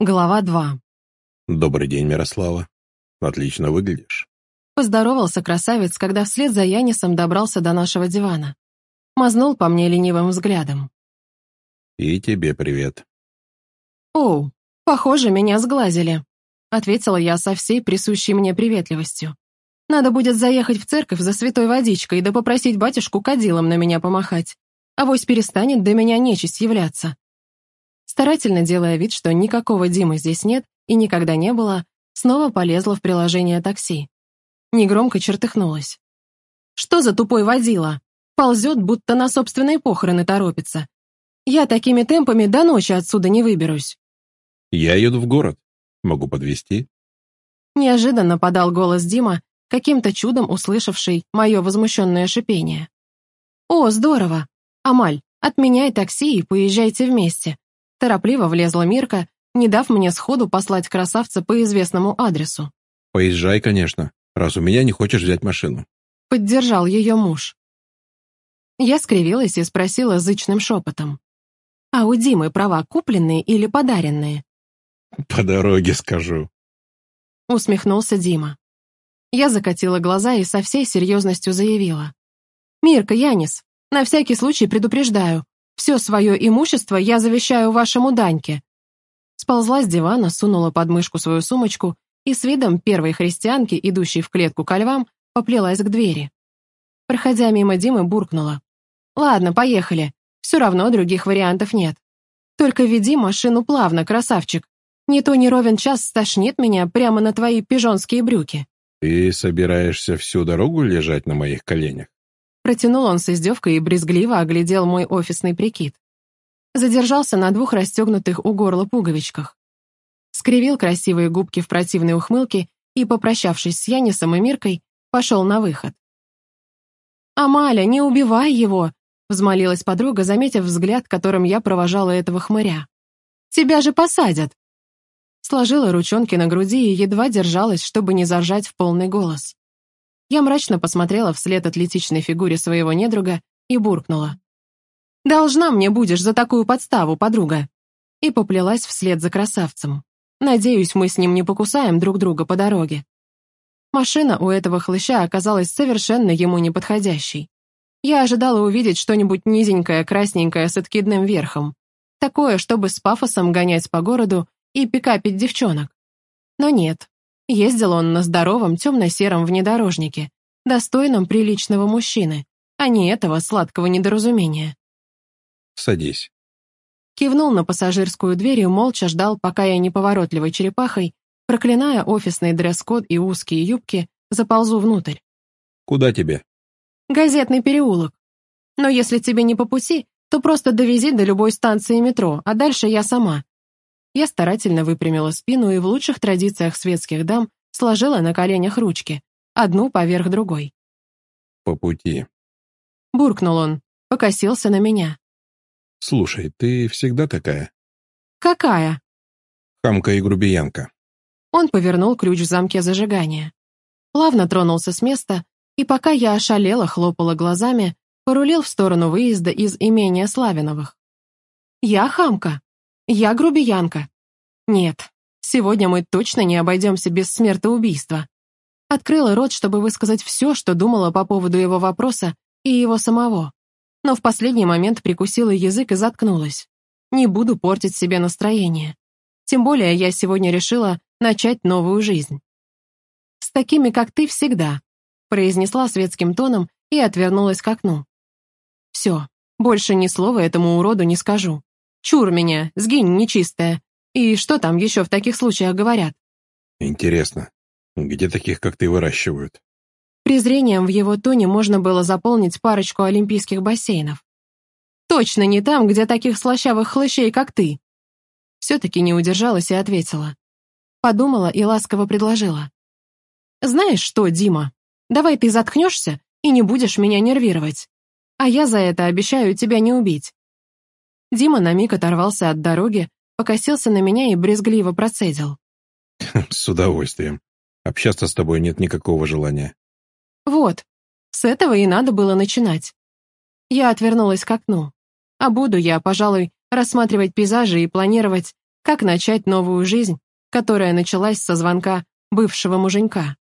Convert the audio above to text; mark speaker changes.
Speaker 1: Глава 2.
Speaker 2: «Добрый день, Мирослава. Отлично выглядишь».
Speaker 1: Поздоровался красавец, когда вслед за Янисом добрался до нашего дивана. Мазнул по мне ленивым взглядом.
Speaker 2: «И тебе привет».
Speaker 1: «Оу, похоже, меня сглазили», — ответила я со всей присущей мне приветливостью. «Надо будет заехать в церковь за святой водичкой да попросить батюшку кадилом на меня помахать. Авось перестанет до меня нечисть являться». Старательно делая вид, что никакого Димы здесь нет и никогда не было, снова полезла в приложение такси. Негромко чертыхнулась. «Что за тупой водила? Ползет, будто на собственные похороны торопится. Я такими темпами до ночи отсюда не выберусь».
Speaker 2: «Я еду в город. Могу подвезти?»
Speaker 1: Неожиданно подал голос Дима, каким-то чудом услышавший мое возмущенное шипение. «О, здорово! Амаль, отменяй такси и поезжайте вместе. Торопливо влезла Мирка, не дав мне сходу послать красавца по известному адресу.
Speaker 2: «Поезжай, конечно, раз у меня не хочешь взять машину».
Speaker 1: Поддержал ее муж. Я скривилась и спросила зычным шепотом. «А у Димы права купленные или подаренные?»
Speaker 2: «По дороге скажу», —
Speaker 1: усмехнулся Дима. Я закатила глаза и со всей серьезностью заявила. «Мирка, Янис, на всякий случай предупреждаю, все свое имущество я завещаю вашему Даньке». Сползла с дивана, сунула под мышку свою сумочку и с видом первой христианки, идущей в клетку ко львам, поплелась к двери. Проходя мимо Димы, буркнула. «Ладно, поехали. Все равно других вариантов нет. Только веди машину плавно, красавчик. Не то не ровен час стошнит меня прямо на твои пижонские брюки».
Speaker 2: «Ты собираешься всю дорогу лежать на моих коленях?»
Speaker 1: Протянул он с издевкой и брезгливо оглядел мой офисный прикид. Задержался на двух расстегнутых у горла пуговичках. Скривил красивые губки в противной ухмылке и, попрощавшись с Янисом и Миркой, пошел на выход. «Амаля, не убивай его!» — взмолилась подруга, заметив взгляд, которым я провожала этого хмыря. «Тебя же посадят!» Сложила ручонки на груди и едва держалась, чтобы не заржать в полный голос. Я мрачно посмотрела вслед атлетичной фигуре своего недруга и буркнула. «Должна мне будешь за такую подставу, подруга!» И поплелась вслед за красавцем. Надеюсь, мы с ним не покусаем друг друга по дороге. Машина у этого хлыща оказалась совершенно ему неподходящей. Я ожидала увидеть что-нибудь низенькое, красненькое с откидным верхом. Такое, чтобы с пафосом гонять по городу и пикапить девчонок. Но нет, Ездил он на здоровом темно-сером внедорожнике, достойном приличного мужчины, а не этого сладкого недоразумения.
Speaker 2: «Садись».
Speaker 1: Кивнул на пассажирскую дверь и молча ждал, пока я неповоротливой черепахой, проклиная офисный дресс-код и узкие юбки, заползу внутрь.
Speaker 2: «Куда тебе?»
Speaker 1: «Газетный переулок. Но если тебе не по пути, то просто довези до любой станции метро, а дальше я сама. Я старательно выпрямила спину и в лучших традициях светских дам сложила на коленях ручки, одну поверх другой.
Speaker 2: «По пути».
Speaker 1: Буркнул он, покосился на меня.
Speaker 2: «Слушай, ты всегда такая?»
Speaker 1: «Какая?»
Speaker 2: «Хамка и грубиянка».
Speaker 1: Он повернул ключ в замке зажигания. Плавно тронулся с места, и пока я ошалела, хлопала глазами, порулил в сторону выезда из имения Славиновых. «Я хамка?» Я грубиянка. Нет, сегодня мы точно не обойдемся без смертоубийства. Открыла рот, чтобы высказать все, что думала по поводу его вопроса и его самого. Но в последний момент прикусила язык и заткнулась. Не буду портить себе настроение. Тем более я сегодня решила начать новую жизнь. «С такими, как ты, всегда», произнесла светским тоном и отвернулась к окну. «Все, больше ни слова этому уроду не скажу. Чур меня, сгинь, нечистая. И что там еще в таких случаях говорят?
Speaker 2: Интересно, где таких, как ты, выращивают?
Speaker 1: Презрением в его тоне можно было заполнить парочку олимпийских бассейнов. Точно не там, где таких слащавых хлыщей, как ты. Все-таки не удержалась и ответила. Подумала и ласково предложила. «Знаешь что, Дима, давай ты заткнешься и не будешь меня нервировать. А я за это обещаю тебя не убить. Дима на миг оторвался от дороги, покосился на меня и брезгливо процедил.
Speaker 2: «С удовольствием. Общаться с тобой нет никакого желания».
Speaker 1: «Вот, с этого и надо было начинать». Я отвернулась к окну. А буду я, пожалуй, рассматривать пейзажи и планировать, как начать новую жизнь, которая началась со звонка бывшего муженька.